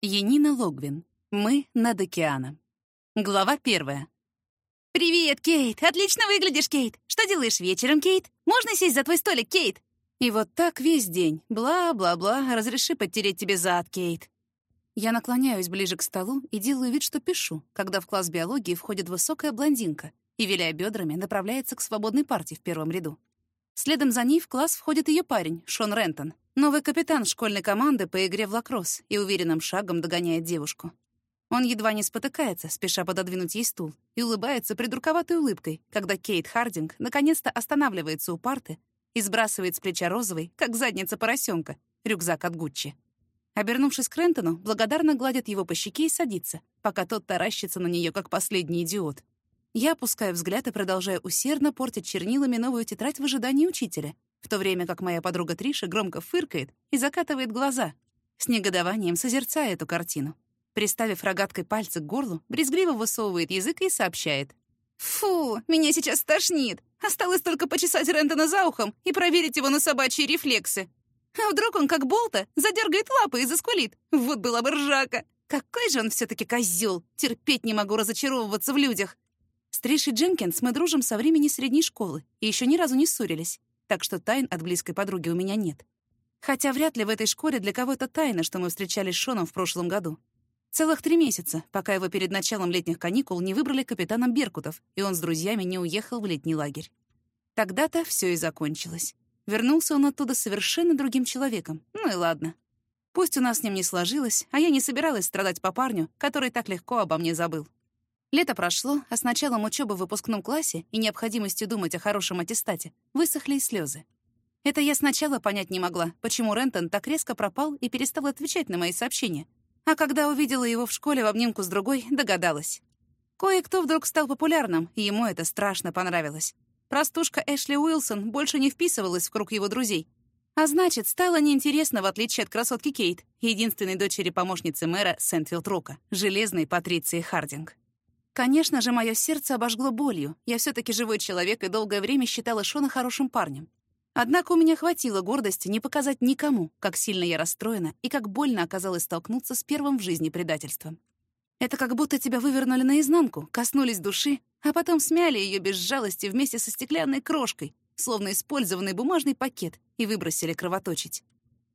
Енина Логвин. Мы над океаном. Глава первая. «Привет, Кейт! Отлично выглядишь, Кейт! Что делаешь вечером, Кейт? Можно сесть за твой столик, Кейт?» И вот так весь день. Бла-бла-бла, разреши подтереть тебе зад, Кейт. Я наклоняюсь ближе к столу и делаю вид, что пишу, когда в класс биологии входит высокая блондинка и, виляя бедрами, направляется к свободной партии в первом ряду. Следом за ней в класс входит ее парень, Шон Рентон, новый капитан школьной команды по игре в лакросс и уверенным шагом догоняет девушку. Он едва не спотыкается, спеша пододвинуть ей стул, и улыбается придурковатой улыбкой, когда Кейт Хардинг наконец-то останавливается у парты и сбрасывает с плеча розовый, как задница поросенка, рюкзак от Гуччи. Обернувшись к Рентону, благодарно гладит его по щеке и садится, пока тот таращится на нее, как последний идиот. Я опускаю взгляд и продолжаю усердно портить чернилами новую тетрадь в ожидании учителя, в то время как моя подруга Триша громко фыркает и закатывает глаза, с негодованием созерцая эту картину. Приставив рогаткой пальцы к горлу, брезгливо высовывает язык и сообщает. «Фу, меня сейчас тошнит. Осталось только почесать Рентона за ухом и проверить его на собачьи рефлексы. А вдруг он, как болта, задергает лапы и заскулит? Вот была бы ржака. Какой же он все таки козел! Терпеть не могу разочаровываться в людях. С Тришей Дженкинс мы дружим со времени средней школы и еще ни разу не ссорились, так что тайн от близкой подруги у меня нет. Хотя вряд ли в этой школе для кого-то тайна, что мы встречались с Шоном в прошлом году. Целых три месяца, пока его перед началом летних каникул не выбрали капитаном Беркутов, и он с друзьями не уехал в летний лагерь. Тогда-то все и закончилось. Вернулся он оттуда совершенно другим человеком. Ну и ладно. Пусть у нас с ним не сложилось, а я не собиралась страдать по парню, который так легко обо мне забыл. Лето прошло, а с началом учебы в выпускном классе и необходимостью думать о хорошем аттестате высохли и слезы. Это я сначала понять не могла, почему Рентон так резко пропал и перестал отвечать на мои сообщения. А когда увидела его в школе в обнимку с другой, догадалась. Кое-кто вдруг стал популярным, и ему это страшно понравилось. Простушка Эшли Уилсон больше не вписывалась в круг его друзей. А значит, стало неинтересно, в отличие от красотки Кейт, единственной дочери помощницы мэра Сентфилд-Рока, железной Патриции Хардинг. Конечно же, мое сердце обожгло болью. Я все таки живой человек и долгое время считала Шона хорошим парнем. Однако у меня хватило гордости не показать никому, как сильно я расстроена и как больно оказалось столкнуться с первым в жизни предательством. Это как будто тебя вывернули наизнанку, коснулись души, а потом смяли ее без жалости вместе со стеклянной крошкой, словно использованный бумажный пакет, и выбросили кровоточить.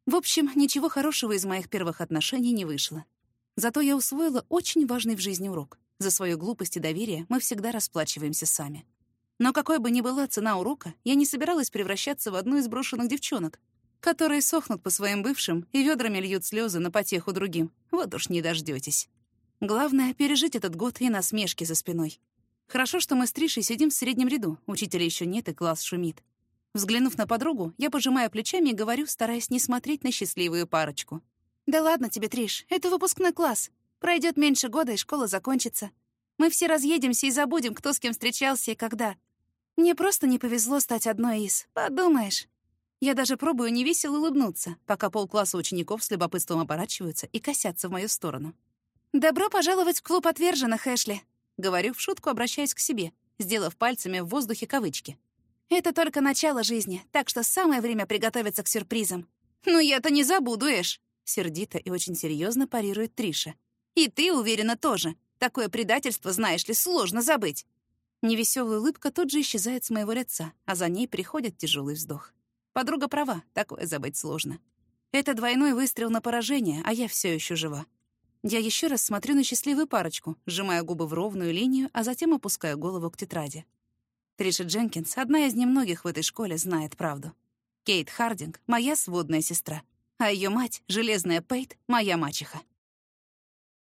В общем, ничего хорошего из моих первых отношений не вышло. Зато я усвоила очень важный в жизни урок. За свою глупость и доверие мы всегда расплачиваемся сами. Но какой бы ни была цена урока, я не собиралась превращаться в одну из брошенных девчонок, которые сохнут по своим бывшим и ведрами льют слезы на потеху другим. Вот уж не дождетесь. Главное — пережить этот год и насмешки за спиной. Хорошо, что мы с Тришей сидим в среднем ряду, учителя еще нет и класс шумит. Взглянув на подругу, я пожимаю плечами и говорю, стараясь не смотреть на счастливую парочку. «Да ладно тебе, Триш, это выпускной класс. Пройдет меньше года, и школа закончится. Мы все разъедемся и забудем, кто с кем встречался и когда. Мне просто не повезло стать одной из. Подумаешь. Я даже пробую невесело улыбнуться, пока полкласса учеников с любопытством оборачиваются и косятся в мою сторону. «Добро пожаловать в клуб отверженных, Эшли», — говорю в шутку, обращаясь к себе, сделав пальцами в воздухе кавычки. «Это только начало жизни, так что самое время приготовиться к сюрпризам». «Ну я-то не забуду, Эш», — сердито и очень серьезно парирует Триша. И ты, уверена, тоже. Такое предательство, знаешь ли, сложно забыть. Невеселая улыбка тут же исчезает с моего лица, а за ней приходит тяжелый вздох. Подруга права, такое забыть сложно. Это двойной выстрел на поражение, а я все еще жива. Я еще раз смотрю на счастливую парочку, сжимая губы в ровную линию, а затем опускаю голову к тетради. Триша Дженкинс, одна из немногих в этой школе, знает правду. Кейт Хардинг — моя сводная сестра, а ее мать, железная Пейт, — моя мачеха.